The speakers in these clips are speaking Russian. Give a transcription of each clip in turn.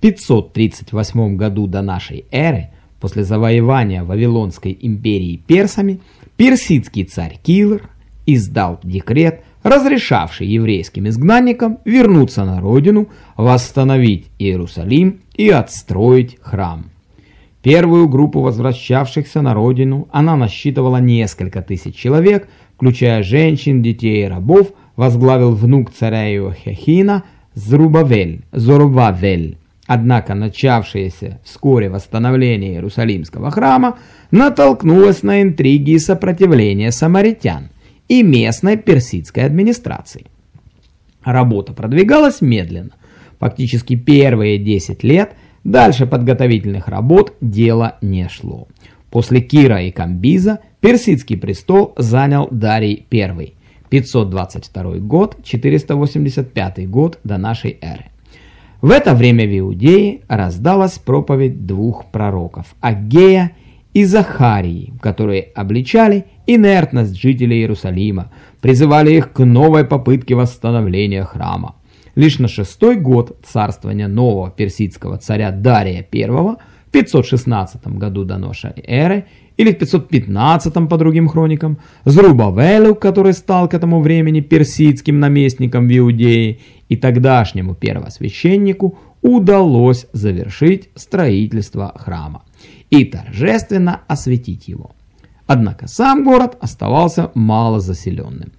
538 году до нашей эры, после завоевания Вавилонской империи персами, персидский царь Килр издал декрет, разрешавший еврейским изгнанникам вернуться на родину, восстановить Иерусалим и отстроить храм. Первую группу возвращавшихся на родину она насчитывала несколько тысяч человек, включая женщин, детей и рабов, возглавил внук царя Иохихина Зрубавель, Зорубавель. Однако начавшееся вскоре восстановление Иерусалимского храма натолкнулось на интриги и сопротивление самаритян и местной персидской администрации. Работа продвигалась медленно. Фактически первые 10 лет дальше подготовительных работ дело не шло. После Кира и Камбиза персидский престол занял Дарий I, 522 год, 485 год до нашей эры. В это время в Иудее раздалась проповедь двух пророков – Агея и Захарии, которые обличали инертность жителей Иерусалима, призывали их к новой попытке восстановления храма. Лишь на шестой год царствования нового персидского царя Дария I в 516 году до нашей эры или в 515 по другим хроникам, Зрубавелю, который стал к этому времени персидским наместником в Иудее, и тогдашнему первосвященнику удалось завершить строительство храма и торжественно осветить его. Однако сам город оставался малозаселенным.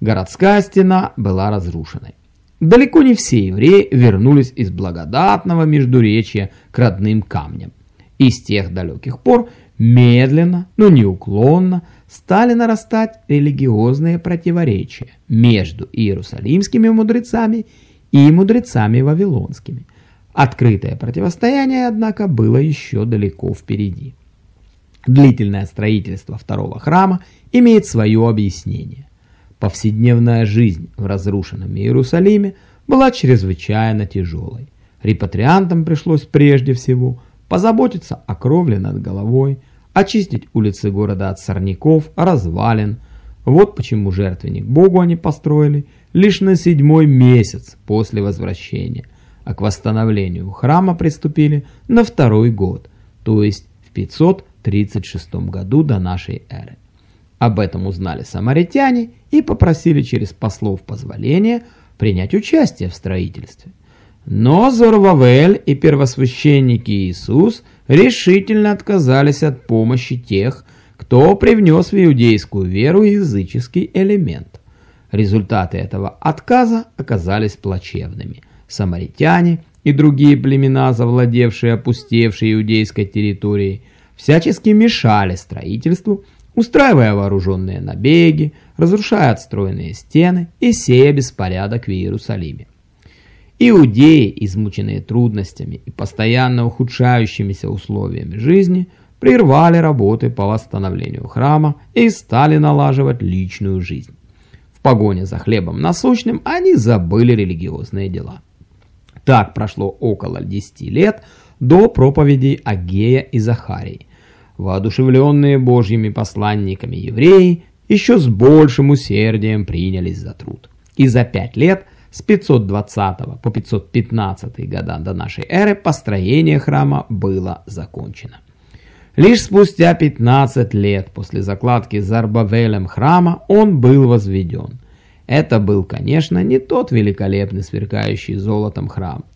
Городская стена была разрушенной. Далеко не все евреи вернулись из благодатного междуречия к родным камням. И с тех далеких пор медленно, но неуклонно стали нарастать религиозные противоречия между иерусалимскими мудрецами и мудрецами вавилонскими. Открытое противостояние, однако, было еще далеко впереди. Длительное строительство второго храма имеет свое объяснение. Повседневная жизнь в разрушенном Иерусалиме была чрезвычайно тяжелой. Репатриантам пришлось прежде всего позаботиться о кровле над головой, очистить улицы города от сорняков, развалин. Вот почему жертвенник Богу они построили лишь на седьмой месяц после возвращения, а к восстановлению храма приступили на второй год, то есть в 536 году до нашей эры. Об этом узнали самаритяне и попросили через послов позволения принять участие в строительстве. Но Зорвавель и первосвященники Иисус решительно отказались от помощи тех, кто привнес в иудейскую веру языческий элемент. Результаты этого отказа оказались плачевными. Самаритяне и другие племена, завладевшие опустевшей иудейской территорией, всячески мешали строительству, устраивая вооруженные набеги, разрушая отстроенные стены и сея беспорядок в Иерусалиме. Иудеи, измученные трудностями и постоянно ухудшающимися условиями жизни, прервали работы по восстановлению храма и стали налаживать личную жизнь. В погоне за хлебом насущным они забыли религиозные дела. Так прошло около 10 лет до проповедей Агея и Захарии. Воодушевленные божьими посланниками евреи еще с большим усердием принялись за труд. И за пять лет – с 520 по 515 года до нашей эры построение храма было закончено. Лишь спустя 15 лет после закладки Зарбавелем храма он был возведен. Это был, конечно, не тот великолепный сверкающий золотом храм.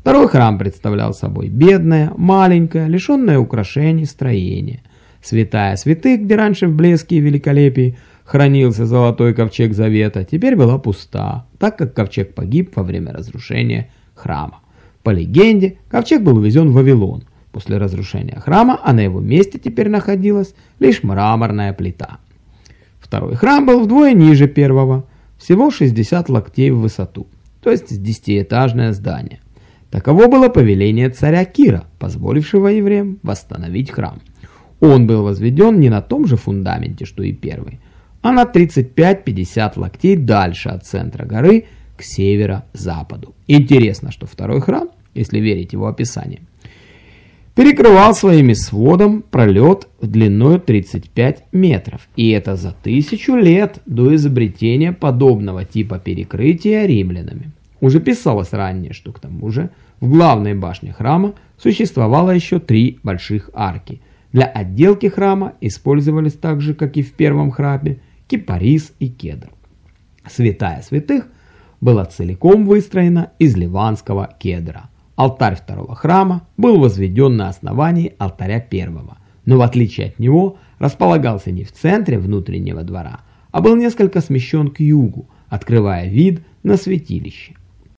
Второй храм представлял собой бедное, маленькое, лишенное украшений строение. Святая святых, где раньше в блеске и великолепии хранился золотой ковчег завета, теперь была пуста, так как ковчег погиб во время разрушения храма. По легенде, ковчег был увезен в Вавилон после разрушения храма, а на его месте теперь находилась лишь мраморная плита. Второй храм был вдвое ниже первого, всего 60 локтей в высоту, то есть десятиэтажное здание. Таково было повеление царя Кира, позволившего евреям восстановить храм. Он был возведен не на том же фундаменте, что и первый, а на 35-50 локтей дальше от центра горы к северо-западу. Интересно, что второй храм, если верить его описанию, перекрывал своими сводом пролет длиной 35 метров. И это за тысячу лет до изобретения подобного типа перекрытия римлянами. Уже писалось ранее, что к тому же В главной башне храма существовало еще три больших арки. Для отделки храма использовались так же, как и в первом храме, кипарис и кедр. Святая святых была целиком выстроена из ливанского кедра. Алтарь второго храма был возведен на основании алтаря первого, но в отличие от него располагался не в центре внутреннего двора, а был несколько смещен к югу, открывая вид на святилище.